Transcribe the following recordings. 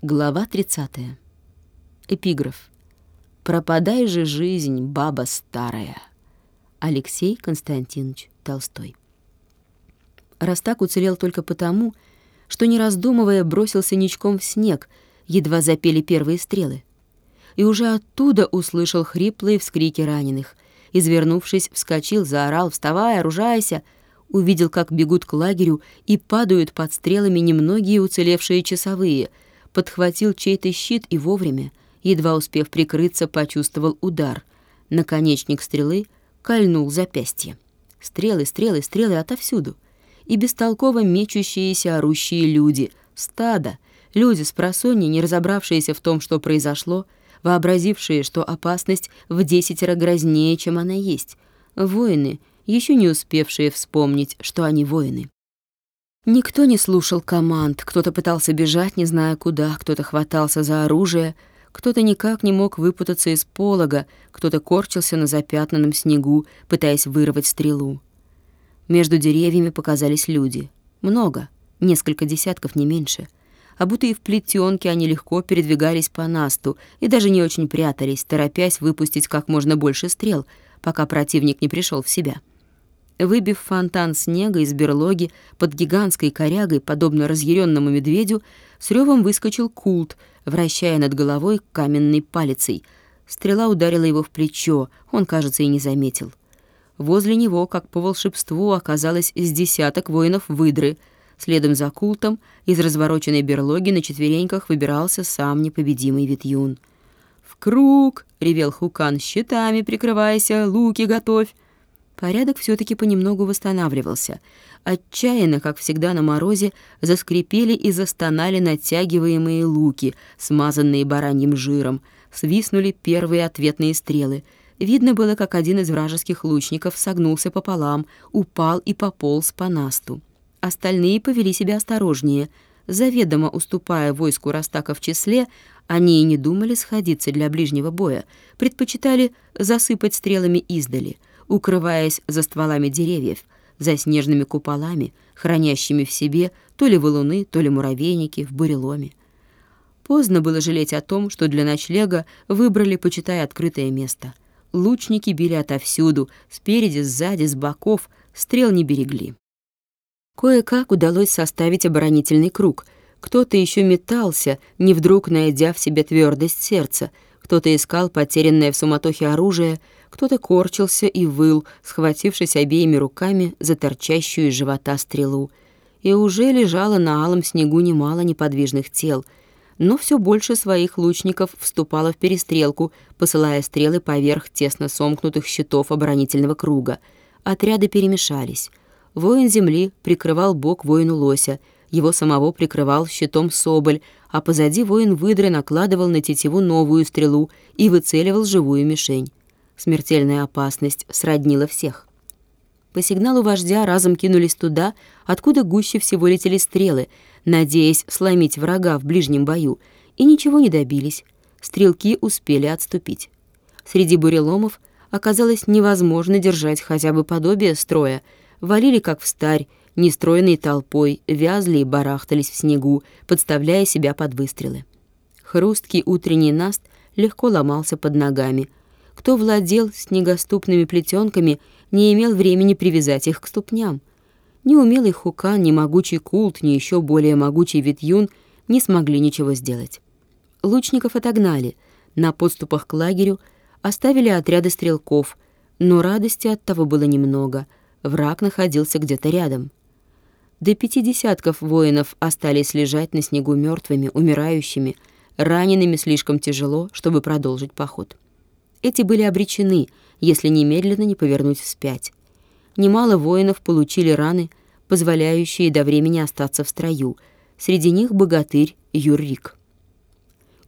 Глава 30. Эпиграф. «Пропадай же жизнь, баба старая». Алексей Константинович Толстой. Растак уцелел только потому, что, не раздумывая, бросился ничком в снег, едва запели первые стрелы. И уже оттуда услышал хриплые вскрики раненых. Извернувшись, вскочил, заорал «Вставай, оружайся!» Увидел, как бегут к лагерю и падают под стрелами немногие уцелевшие часовые — подхватил чей-то щит и вовремя, едва успев прикрыться, почувствовал удар. Наконечник стрелы кольнул запястье. Стрелы, стрелы, стрелы отовсюду. И бестолково мечущиеся орущие люди, стадо, люди с просонья, не разобравшиеся в том, что произошло, вообразившие, что опасность в десятеро грознее, чем она есть. Воины, еще не успевшие вспомнить, что они воины. Никто не слушал команд, кто-то пытался бежать, не зная куда, кто-то хватался за оружие, кто-то никак не мог выпутаться из полога, кто-то корчился на запятнанном снегу, пытаясь вырвать стрелу. Между деревьями показались люди. Много, несколько десятков, не меньше. А будто и в плетенке они легко передвигались по насту и даже не очень прятались, торопясь выпустить как можно больше стрел, пока противник не пришел в себя. Выбив фонтан снега из берлоги под гигантской корягой, подобно разъяренному медведю, с ревом выскочил култ, вращая над головой каменной палицей. Стрела ударила его в плечо, он, кажется, и не заметил. Возле него, как по волшебству, оказалось из десяток воинов выдры. Следом за култом из развороченной берлоги на четвереньках выбирался сам непобедимый Витюн. «В круг!» — ревел Хукан, «щитами прикрывайся, луки готовь!» Порядок все таки понемногу восстанавливался. Отчаянно, как всегда на морозе, заскрипели и застонали натягиваемые луки, смазанные бараньим жиром. Свистнули первые ответные стрелы. Видно было, как один из вражеских лучников согнулся пополам, упал и пополз по насту. Остальные повели себя осторожнее. Заведомо уступая войску Растака в числе, они и не думали сходиться для ближнего боя, предпочитали засыпать стрелами издали — укрываясь за стволами деревьев, за снежными куполами, хранящими в себе то ли валуны, то ли муравейники в буреломе. Поздно было жалеть о том, что для ночлега выбрали, почитая открытое место. Лучники били отовсюду, спереди, сзади, с боков, стрел не берегли. Кое-как удалось составить оборонительный круг. Кто-то еще метался, не вдруг найдя в себе твердость сердца, кто-то искал потерянное в суматохе оружие, кто-то корчился и выл, схватившись обеими руками за торчащую из живота стрелу. И уже лежало на алом снегу немало неподвижных тел, но все больше своих лучников вступало в перестрелку, посылая стрелы поверх тесно сомкнутых щитов оборонительного круга. Отряды перемешались. Воин земли прикрывал бок воину лося, его самого прикрывал щитом соболь, а позади воин выдры накладывал на тетиву новую стрелу и выцеливал живую мишень. Смертельная опасность сроднила всех. По сигналу вождя разом кинулись туда, откуда гуще всего летели стрелы, надеясь сломить врага в ближнем бою, и ничего не добились. Стрелки успели отступить. Среди буреломов оказалось невозможно держать хотя бы подобие строя. Валили, как в старь, нестроенной толпой, вязли и барахтались в снегу, подставляя себя под выстрелы. Хрусткий утренний наст легко ломался под ногами, кто владел снегоступными плетенками, не имел времени привязать их к ступням. Ни умелый хукан, ни могучий култ, ни еще более могучий витюн не смогли ничего сделать. Лучников отогнали, на подступах к лагерю оставили отряды стрелков, но радости от того было немного, враг находился где-то рядом. До пяти десятков воинов остались лежать на снегу мертвыми, умирающими, ранеными слишком тяжело, чтобы продолжить поход. Эти были обречены, если немедленно не повернуть вспять. Немало воинов получили раны, позволяющие до времени остаться в строю. Среди них богатырь Юрик.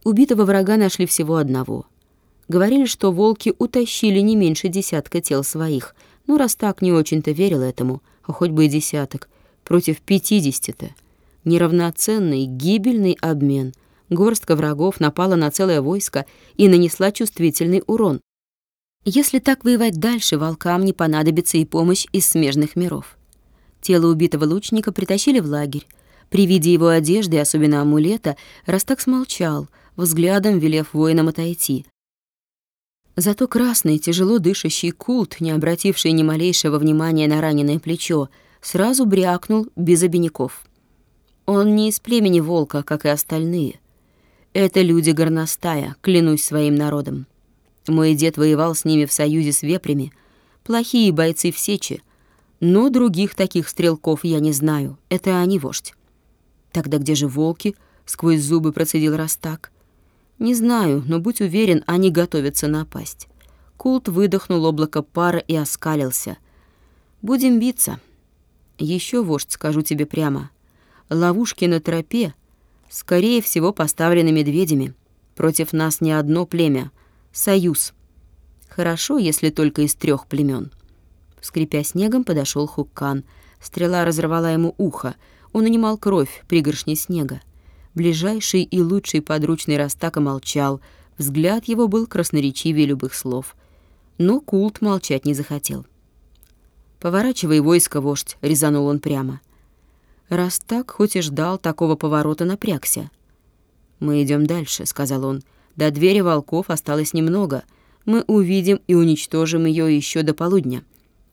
Убитого врага нашли всего одного. Говорили, что волки утащили не меньше десятка тел своих, но раз так не очень-то верил этому, а хоть бы и десяток, против пятидесяти-то. Неравноценный, гибельный обмен — горстка врагов напала на целое войско и нанесла чувствительный урон. Если так воевать дальше, волкам не понадобится и помощь из смежных миров. Тело убитого лучника притащили в лагерь. При виде его одежды, особенно амулета, Растак смолчал, взглядом велев воинам отойти. Зато красный, тяжело дышащий культ, не обративший ни малейшего внимания на раненое плечо, сразу брякнул без обиняков. Он не из племени волка, как и остальные. Это люди горностая, клянусь своим народом. Мой дед воевал с ними в союзе с вепрями. Плохие бойцы в сече. Но других таких стрелков я не знаю. Это они вождь. Тогда где же волки? Сквозь зубы процедил Растак. Не знаю, но будь уверен, они готовятся напасть. Култ выдохнул облако пара и оскалился. Будем биться. Еще вождь, скажу тебе прямо. Ловушки на тропе, скорее всего, поставлены медведями. Против нас не одно племя, союз. Хорошо, если только из трех племен. Скрипя снегом, подошел Хуккан. Стрела разорвала ему ухо. Он унимал кровь пригоршни снега. Ближайший и лучший подручный Растака молчал. Взгляд его был красноречивее любых слов. Но Култ молчать не захотел. «Поворачивай войско, вождь», — резанул он прямо. Раз так, хоть и ждал такого поворота, напрягся. «Мы идем дальше», — сказал он. «До двери волков осталось немного. Мы увидим и уничтожим ее еще до полудня.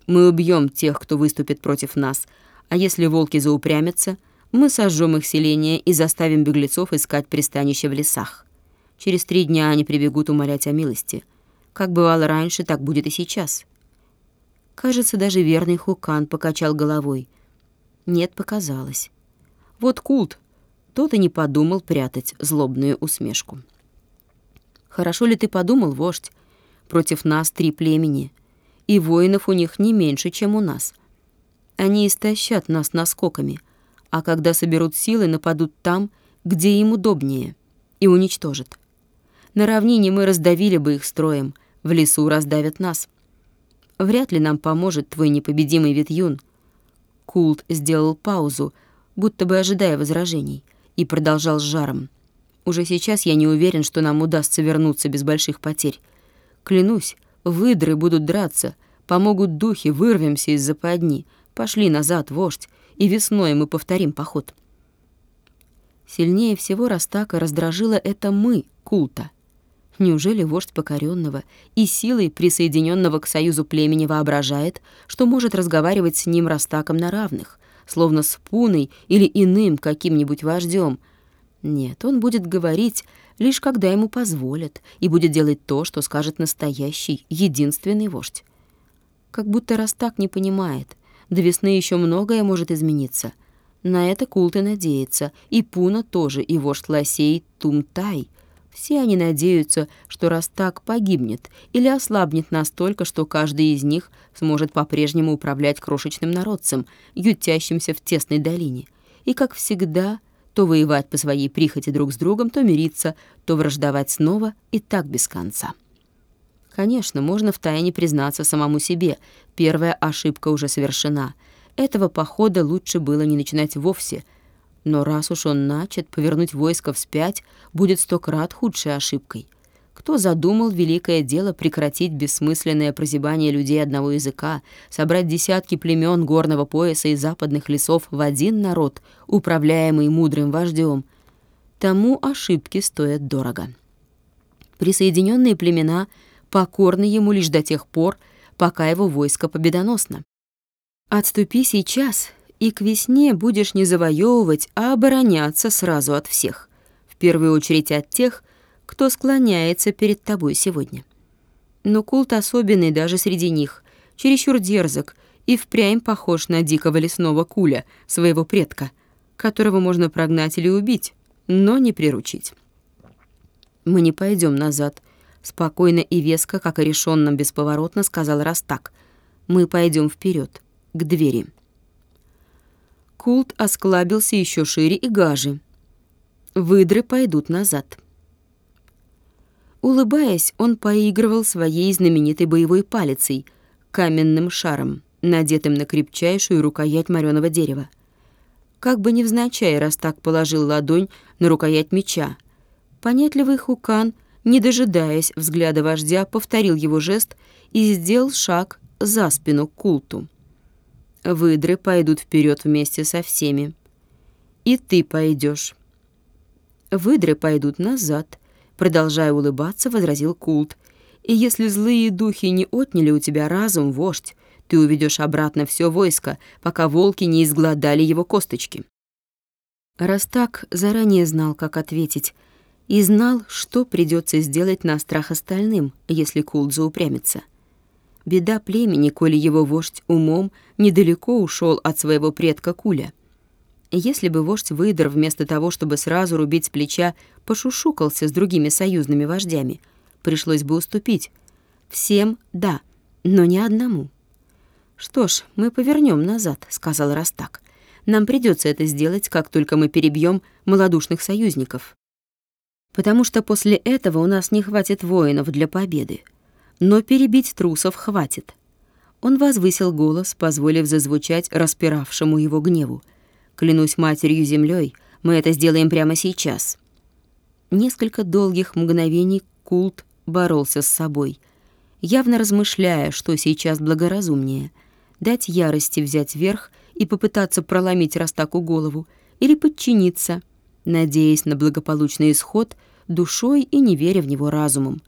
Мы убьем тех, кто выступит против нас, а если волки заупрямятся, мы сожжем их селение и заставим беглецов искать пристанище в лесах. Через три дня они прибегут умолять о милости. Как бывало раньше, так будет и сейчас. Кажется, даже верный Хукан покачал головой. Нет, показалось. Вот культ, тот и не подумал прятать злобную усмешку. Хорошо ли ты подумал, вождь? Против нас три племени, и воинов у них не меньше, чем у нас. Они истощат нас наскоками, а когда соберут силы, нападут там, где им удобнее, и уничтожат. На равнине мы раздавили бы их строем, в лесу раздавят нас. Вряд ли нам поможет твой непобедимый Витюн. Култ сделал паузу, будто бы ожидая возражений, и продолжал с жаром. Уже сейчас я не уверен, что нам удастся вернуться без больших потерь. Клянусь, выдры будут драться, помогут духи, вырвемся из западни. Пошли назад, вождь, и весной мы повторим поход. Сильнее всего Растака раздражило это «мы» культа — Неужели вождь покоренного и силой присоединенного к союзу племени воображает, что может разговаривать с ним Растаком на равных, словно с Пуной или иным каким-нибудь вождем? Нет, он будет говорить лишь когда ему позволят, и будет делать то, что скажет настоящий, единственный вождь. Как будто Растак не понимает, до весны еще многое может измениться. На это Култ и надеется, и Пуна тоже, и вождь Лосей Тумтай — все они надеются, что раз так погибнет или ослабнет настолько, что каждый из них сможет по-прежнему управлять крошечным народцем, ютящимся в тесной долине. И, как всегда, то воевать по своей прихоти друг с другом, то мириться, то враждовать снова и так без конца. Конечно, можно втайне признаться самому себе. Первая ошибка уже совершена. Этого похода лучше было не начинать вовсе — но раз уж он начат, повернуть войско вспять будет сто крат худшей ошибкой. Кто задумал великое дело прекратить бессмысленное прозябание людей одного языка, собрать десятки племен горного пояса и западных лесов в один народ, управляемый мудрым вождем, тому ошибки стоят дорого. Присоединенные племена покорны ему лишь до тех пор, пока его войско победоносно. Отступи сейчас, и к весне будешь не завоевывать, а обороняться сразу от всех, в первую очередь от тех, кто склоняется перед тобой сегодня. Но культ особенный даже среди них, чересчур дерзок и впрямь похож на дикого лесного куля, своего предка, которого можно прогнать или убить, но не приручить. «Мы не пойдем назад», — спокойно и веско, как и решенным бесповоротно, сказал Растак. «Мы пойдем вперед, к двери». Култ осклабился еще шире и гаже. Выдры пойдут назад. Улыбаясь, он поигрывал своей знаменитой боевой палицей, каменным шаром, надетым на крепчайшую рукоять мореного дерева. Как бы невзначай, раз так положил ладонь на рукоять меча. Понятливый Хукан, не дожидаясь взгляда вождя, повторил его жест и сделал шаг за спину к култу выдры пойдут вперед вместе со всеми. И ты пойдешь. Выдры пойдут назад, продолжая улыбаться, возразил Култ. И если злые духи не отняли у тебя разум, вождь, ты уведешь обратно все войско, пока волки не изгладали его косточки. Раз так, заранее знал, как ответить, и знал, что придется сделать на страх остальным, если Култ заупрямится. Беда племени, коли его вождь умом недалеко ушел от своего предка Куля. Если бы вождь Выдор вместо того, чтобы сразу рубить с плеча, пошушукался с другими союзными вождями, пришлось бы уступить. Всем — да, но не одному. «Что ж, мы повернем назад», — сказал Растак. «Нам придется это сделать, как только мы перебьем малодушных союзников. Потому что после этого у нас не хватит воинов для победы. Но перебить трусов хватит». Он возвысил голос, позволив зазвучать распиравшему его гневу. Клянусь матерью землей, мы это сделаем прямо сейчас. Несколько долгих мгновений Култ боролся с собой, явно размышляя, что сейчас благоразумнее — дать ярости взять верх и попытаться проломить Растаку голову или подчиниться, надеясь на благополучный исход душой и не веря в него разумом.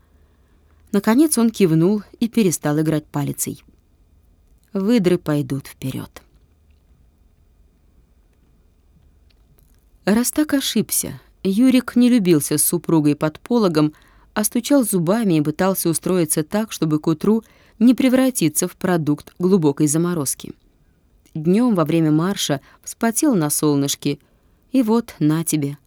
Наконец он кивнул и перестал играть палицей. Выдры пойдут вперед. Раз так ошибся, Юрик не любился с супругой под пологом, а стучал зубами и пытался устроиться так, чтобы к утру не превратиться в продукт глубокой заморозки. Днем во время марша вспотел на солнышке, и вот на тебе.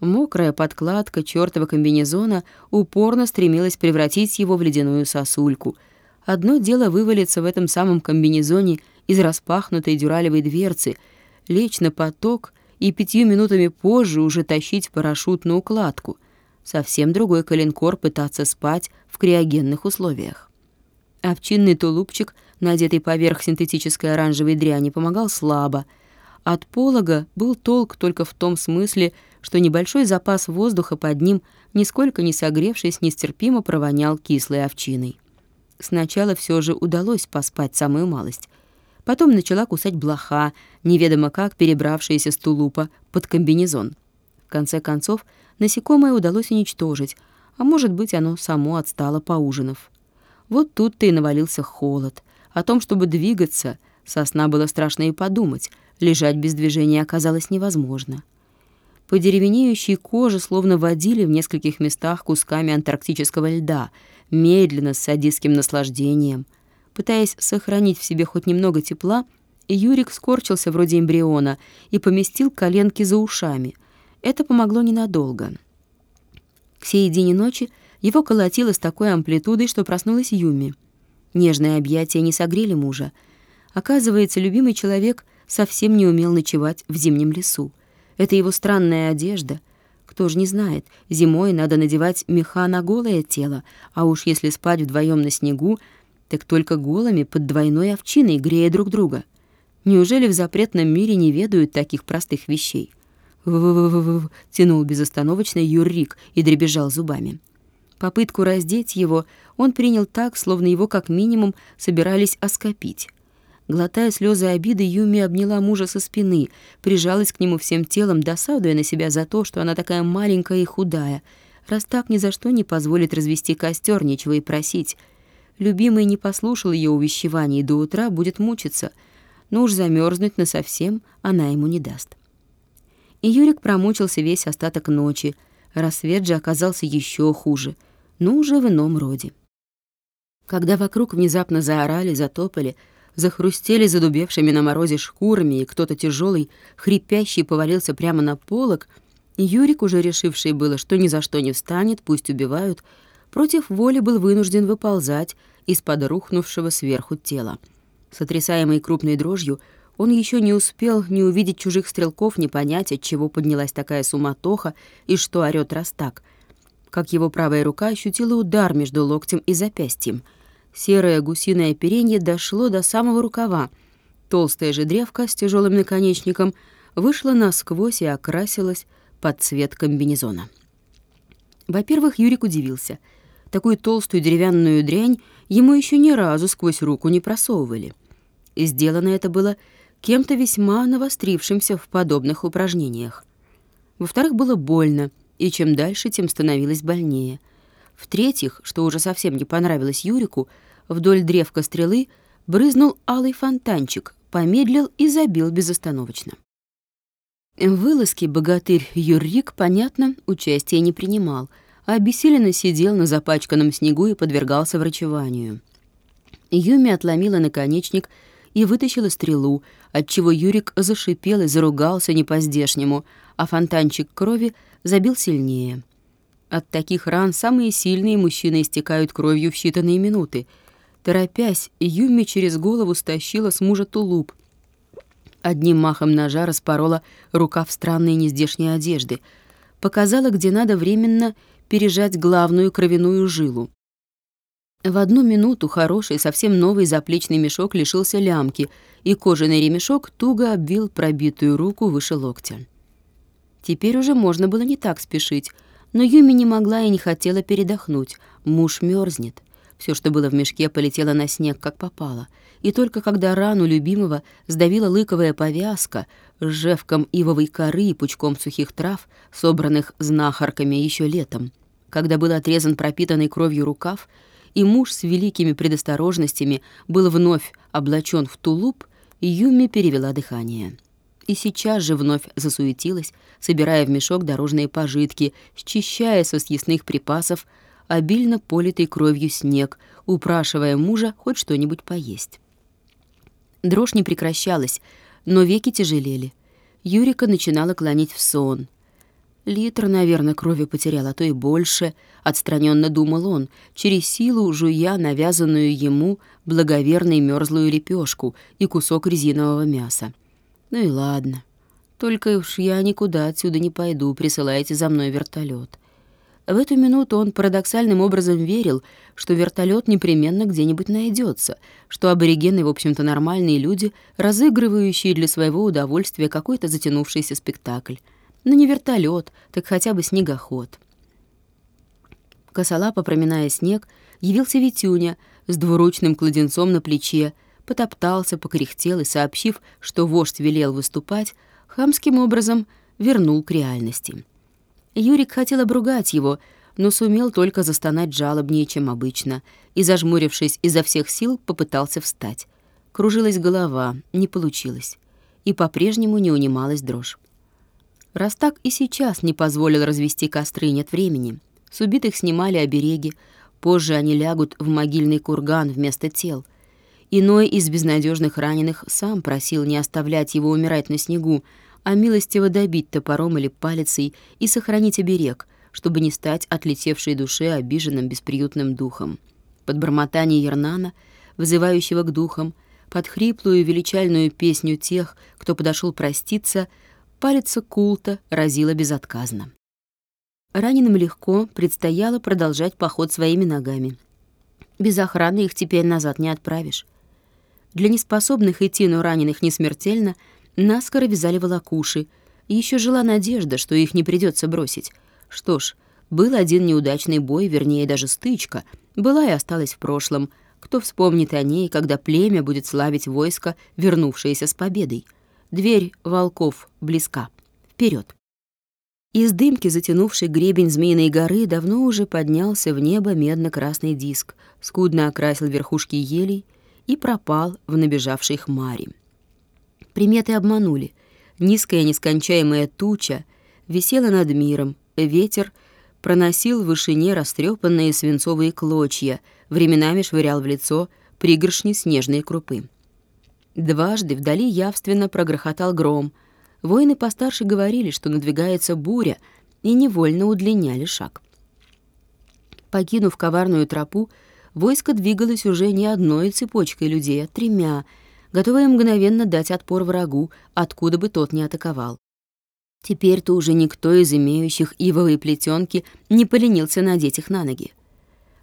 Мокрая подкладка чёртова комбинезона упорно стремилась превратить его в ледяную сосульку. Одно дело вывалиться в этом самом комбинезоне из распахнутой дюралевой дверцы, лечь на поток — и пятью минутами позже уже тащить парашют на укладку. Совсем другой коленкор пытаться спать в криогенных условиях. Овчинный тулупчик, надетый поверх синтетической оранжевой дряни, помогал слабо. От полога был толк только в том смысле, что небольшой запас воздуха под ним, нисколько не согревшись, нестерпимо провонял кислой овчиной. Сначала все же удалось поспать самую малость — Потом начала кусать блоха, неведомо как перебравшаяся с тулупа под комбинезон. В конце концов, насекомое удалось уничтожить, а может быть, оно само отстало поужинав. Вот тут-то и навалился холод. О том, чтобы двигаться, со сна было страшно и подумать, лежать без движения оказалось невозможно. По деревенеющей коже словно водили в нескольких местах кусками антарктического льда, медленно, с садистским наслаждением — Пытаясь сохранить в себе хоть немного тепла, Юрик скорчился вроде эмбриона и поместил коленки за ушами. Это помогло ненадолго. К середине ночи его колотило с такой амплитудой, что проснулась Юми. Нежные объятия не согрели мужа. Оказывается, любимый человек совсем не умел ночевать в зимнем лесу. Это его странная одежда. Кто ж не знает, зимой надо надевать меха на голое тело, а уж если спать вдвоем на снегу — так только голыми под двойной овчиной, грея друг друга. Неужели в запретном мире не ведают таких простых вещей? в тянул безостановочно Юрик и дребезжал зубами. Попытку раздеть его он принял так, словно его как минимум собирались оскопить. Глотая слезы обиды, Юми обняла мужа со спины, прижалась к нему всем телом, досадуя на себя за то, что она такая маленькая и худая. Раз так ни за что не позволит развести костер, нечего и просить — Любимый не послушал ее увещеваний до утра будет мучиться, но уж замерзнуть насовсем она ему не даст. И Юрик промучился весь остаток ночи, рассвет же оказался еще хуже, но уже в ином роде. Когда вокруг внезапно заорали, затопали, захрустели задубевшими на морозе шкурами, и кто-то тяжелый, хрипящий повалился прямо на полок, Юрик, уже решивший было, что ни за что не встанет, пусть убивают, против воли был вынужден выползать из-под рухнувшего сверху тела. Сотрясаемый крупной дрожью, он еще не успел ни увидеть чужих стрелков, ни понять, от чего поднялась такая суматоха и что орёт Растак. Как его правая рука ощутила удар между локтем и запястьем. Серое гусиное оперенье дошло до самого рукава. Толстая же древка с тяжелым наконечником вышла насквозь и окрасилась под цвет комбинезона. Во-первых, Юрик удивился — Такую толстую деревянную дрянь ему еще ни разу сквозь руку не просовывали. И сделано это было кем-то весьма навострившимся в подобных упражнениях. Во-вторых, было больно, и чем дальше, тем становилось больнее. В-третьих, что уже совсем не понравилось Юрику, вдоль древка стрелы брызнул алый фонтанчик, помедлил и забил безостановочно. В вылазке богатырь Юрик, понятно, участия не принимал, а обессиленно сидел на запачканном снегу и подвергался врачеванию. Юми отломила наконечник и вытащила стрелу, отчего Юрик зашипел и заругался не по-здешнему, а фонтанчик крови забил сильнее. От таких ран самые сильные мужчины истекают кровью в считанные минуты. Торопясь, Юми через голову стащила с мужа тулуп. Одним махом ножа распорола рукав странной нездешней одежды, показала, где надо временно пережать главную кровяную жилу. В одну минуту хороший, совсем новый заплечный мешок лишился лямки, и кожаный ремешок туго обвил пробитую руку выше локтя. Теперь уже можно было не так спешить, но Юми не могла и не хотела передохнуть. Муж мерзнет. Все, что было в мешке, полетело на снег, как попало. И только когда рану любимого сдавила лыковая повязка с жевком ивовой коры и пучком сухих трав, собранных знахарками еще летом, когда был отрезан пропитанный кровью рукав, и муж с великими предосторожностями был вновь облачен в тулуп, Юми перевела дыхание. И сейчас же вновь засуетилась, собирая в мешок дорожные пожитки, счищая со съестных припасов обильно политый кровью снег, упрашивая мужа хоть что-нибудь поесть. Дрожь не прекращалась, но веки тяжелели. Юрика начинала клонить в сон — Литр, наверное, крови потерял, а то и больше, отстраненно думал он, через силу жуя навязанную ему благоверной мерзлую лепешку и кусок резинового мяса. Ну и ладно. Только уж я никуда отсюда не пойду, присылайте за мной вертолет. В эту минуту он парадоксальным образом верил, что вертолет непременно где-нибудь найдется, что аборигены, в общем-то, нормальные люди, разыгрывающие для своего удовольствия какой-то затянувшийся спектакль. Ну не вертолет, так хотя бы снегоход. Косолапо, проминая снег, явился Витюня с двуручным кладенцом на плече, потоптался, покряхтел и, сообщив, что вождь велел выступать, хамским образом вернул к реальности. Юрик хотел обругать его, но сумел только застонать жалобнее, чем обычно, и, зажмурившись изо всех сил, попытался встать. Кружилась голова, не получилось, и по-прежнему не унималась дрожь. Раз так и сейчас не позволил развести костры, нет времени. С убитых снимали обереги, позже они лягут в могильный курган вместо тел. Иной из безнадежных раненых сам просил не оставлять его умирать на снегу, а милостиво добить топором или палицей и сохранить оберег, чтобы не стать отлетевшей душе обиженным бесприютным духом. Под бормотание Ернана, вызывающего к духам, под хриплую величальную песню тех, кто подошел проститься — Палица култа разила безотказно. Раненым легко предстояло продолжать поход своими ногами. Без охраны их теперь назад не отправишь. Для неспособных идти, но раненых не смертельно, наскоро вязали волокуши. И еще жила надежда, что их не придется бросить. Что ж, был один неудачный бой, вернее, даже стычка, была и осталась в прошлом. Кто вспомнит о ней, когда племя будет славить войско, вернувшееся с победой — Дверь волков близка. Вперед. Из дымки, затянувшей гребень Змеиной горы, давно уже поднялся в небо медно-красный диск, скудно окрасил верхушки елей и пропал в набежавшей хмари. Приметы обманули. Низкая нескончаемая туча висела над миром, ветер проносил в вышине растрепанные свинцовые клочья, временами швырял в лицо пригоршни снежной крупы. Дважды вдали явственно прогрохотал гром. Воины постарше говорили, что надвигается буря, и невольно удлиняли шаг. Покинув коварную тропу, войско двигалось уже не одной цепочкой людей, а тремя, готовые мгновенно дать отпор врагу, откуда бы тот ни атаковал. Теперь-то уже никто из имеющих ивовые плетенки не поленился надеть их на ноги.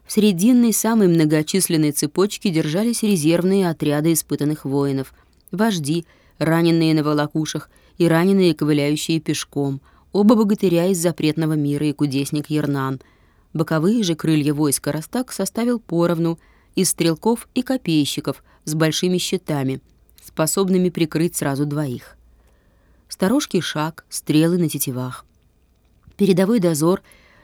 В срединной самой многочисленной цепочке держались резервные отряды испытанных воинов, вожди, раненые на волокушах и раненые, ковыляющие пешком, оба богатыря из запретного мира и кудесник Ернан. Боковые же крылья войска Растак составил поровну из стрелков и копейщиков с большими щитами. способными прикрыть сразу двоих. Сторожкий шаг, стрелы на тетивах. Передовой дозор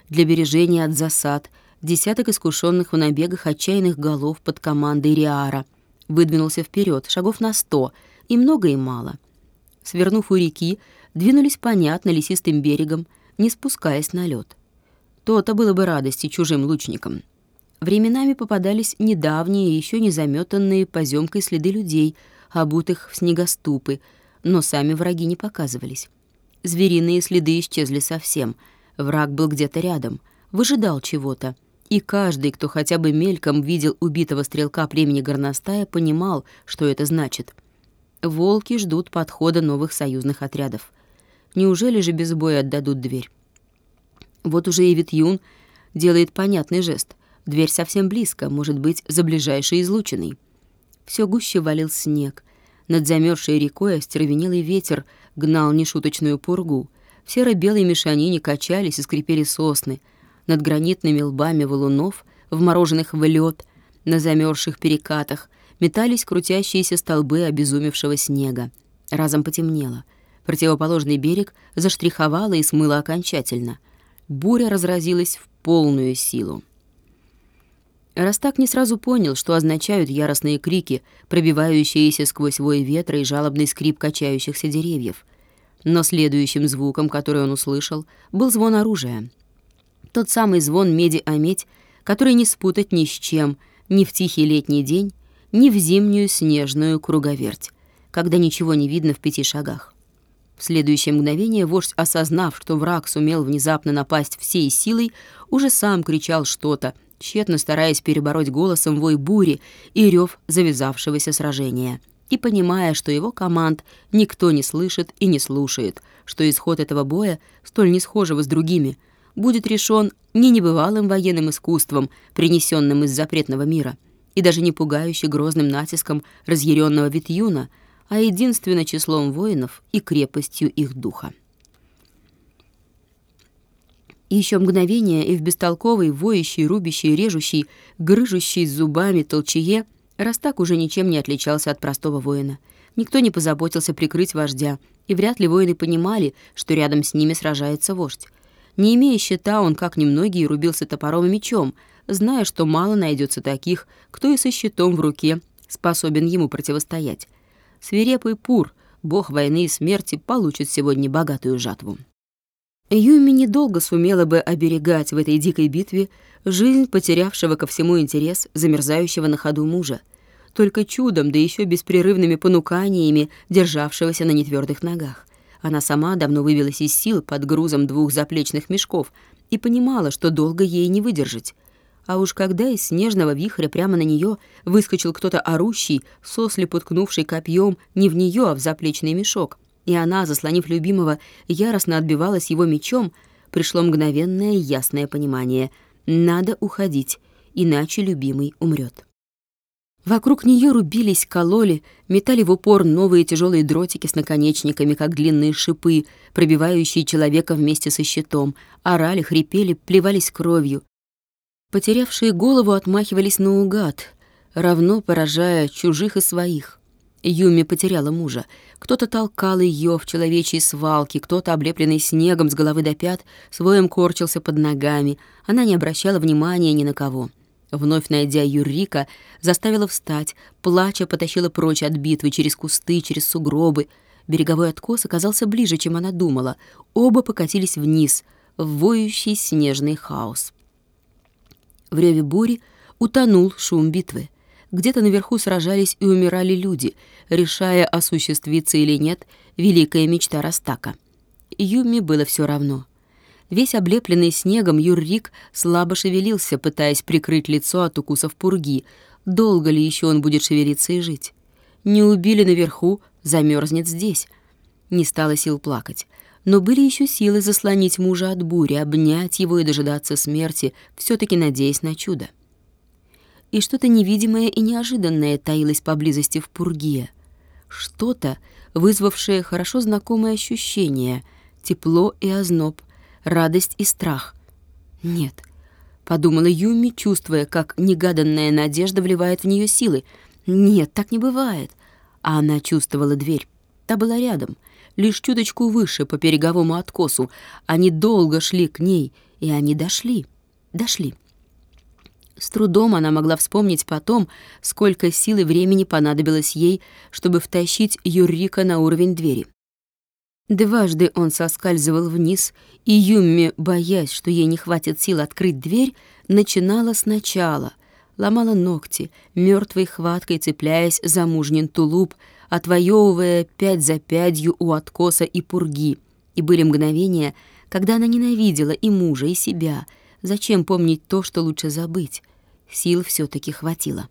для бережения от засад, десяток искушенных в набегах отчаянных голов под командой Риара. Выдвинулся вперед, шагов на сто, и много и мало. Свернув у реки, двинулись понятно лесистым берегом, не спускаясь на лед. То-то было бы радости чужим лучникам. Временами попадались недавние, еще не заметанные поземкой следы людей, обутых в снегоступы, но сами враги не показывались. Звериные следы исчезли совсем. Враг был где-то рядом, выжидал чего-то. И каждый, кто хотя бы мельком видел убитого стрелка племени Горностая, понимал, что это значит. Волки ждут подхода новых союзных отрядов. Неужели же без боя отдадут дверь? Вот уже и Витюн делает понятный жест. Дверь совсем близко, может быть, за ближайшей излучиной. Все гуще валил снег. Над замерзшей рекой остервенелый ветер гнал нешуточную пургу. В серо-белой мешанине качались и скрипели сосны. Над гранитными лбами валунов, вмороженных в лед, на замерзших перекатах, метались крутящиеся столбы обезумевшего снега. Разом потемнело. Противоположный берег заштриховало и смыло окончательно. Буря разразилась в полную силу. Растак не сразу понял, что означают яростные крики, пробивающиеся сквозь вой ветра и жалобный скрип качающихся деревьев. Но следующим звуком, который он услышал, был звон оружия. Тот самый звон меди о медь, который не спутать ни с чем, ни в тихий летний день, ни в зимнюю снежную круговерть, когда ничего не видно в пяти шагах. Следующее мгновение вождь, осознав, что враг сумел внезапно напасть всей силой, уже сам кричал что-то, тщетно стараясь перебороть голосом вой бури и рев завязавшегося сражения, и понимая, что его команд никто не слышит и не слушает, что исход этого боя, столь не схожего с другими, будет решен не небывалым военным искусством, принесенным из запретного мира, и даже не пугающий грозным натиском разъяренного Витюна, а единственно числом воинов и крепостью их духа. Еще мгновение, и в бестолковой, воющей, рубящей, режущей, грыжущей зубами толчее Растак уже ничем не отличался от простого воина. Никто не позаботился прикрыть вождя, и вряд ли воины понимали, что рядом с ними сражается вождь. Не имея щита, он, как немногие, рубился топором и мечом, зная, что мало найдется таких, кто и со щитом в руке способен ему противостоять. Свирепый Пур, бог войны и смерти, получит сегодня богатую жатву. Юми недолго сумела бы оберегать в этой дикой битве жизнь потерявшего ко всему интерес, замерзающего на ходу мужа, только чудом, да еще беспрерывными понуканиями, державшегося на нетвердых ногах. Она сама давно выбилась из сил под грузом двух заплечных мешков и понимала, что долго ей не выдержать. А уж когда из снежного вихря прямо на нее выскочил кто-то орущий, сослепу ткнувший копьем не в нее, а в заплечный мешок, и она, заслонив любимого, яростно отбивалась его мечом, пришло мгновенное ясное понимание — надо уходить, иначе любимый умрет. Вокруг нее рубились, кололи, метали в упор новые тяжелые дротики с наконечниками, как длинные шипы, пробивающие человека вместе со щитом, орали, хрипели, плевались кровью. Потерявшие голову отмахивались наугад, равно поражая чужих и своих. Юми потеряла мужа. Кто-то толкал ее в человечьей свалке, кто-то, облепленный снегом с головы до пят, своем корчился под ногами. Она не обращала внимания ни на кого. Вновь найдя Юрика, заставила встать, плача потащила прочь от битвы через кусты, через сугробы. Береговой откос оказался ближе, чем она думала. Оба покатились вниз, в воющий снежный хаос. В реве бури утонул шум битвы. Где-то наверху сражались и умирали люди, решая, осуществиться или нет великая мечта Растака. Юми было все равно. Весь облепленный снегом Юррик слабо шевелился, пытаясь прикрыть лицо от укусов пурги. Долго ли еще он будет шевелиться и жить? Не убили наверху, замерзнет здесь. Не стало сил плакать. Но были еще силы заслонить мужа от бури, обнять его и дожидаться смерти, все таки надеясь на чудо и что-то невидимое и неожиданное таилось поблизости в пурге. Что-то, вызвавшее хорошо знакомое ощущение, тепло и озноб, радость и страх. «Нет», — подумала Юми, чувствуя, как негаданная надежда вливает в нее силы. «Нет, так не бывает. а она чувствовала дверь. Та была рядом, лишь чуточку выше по береговому откосу. Они долго шли к ней, и они дошли. Дошли. С трудом она могла вспомнить потом, сколько сил и времени понадобилось ей, чтобы втащить Юрика на уровень двери. Дважды он соскальзывал вниз, и Юмми, боясь, что ей не хватит сил открыть дверь, начинала сначала, ломала ногти, мертвой хваткой цепляясь за мужнин тулуп, отвоевывая пять за пятью у откоса и пурги. И были мгновения, когда она ненавидела и мужа, и себя. Зачем помнить то, что лучше забыть? Сил все таки хватило.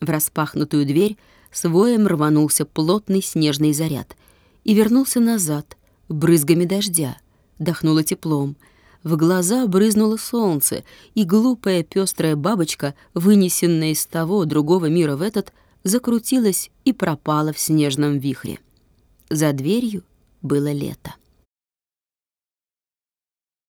В распахнутую дверь с рванулся плотный снежный заряд и вернулся назад, брызгами дождя, дохнуло теплом. В глаза брызнуло солнце, и глупая пестрая бабочка, вынесенная из того другого мира в этот, закрутилась и пропала в снежном вихре. За дверью было лето.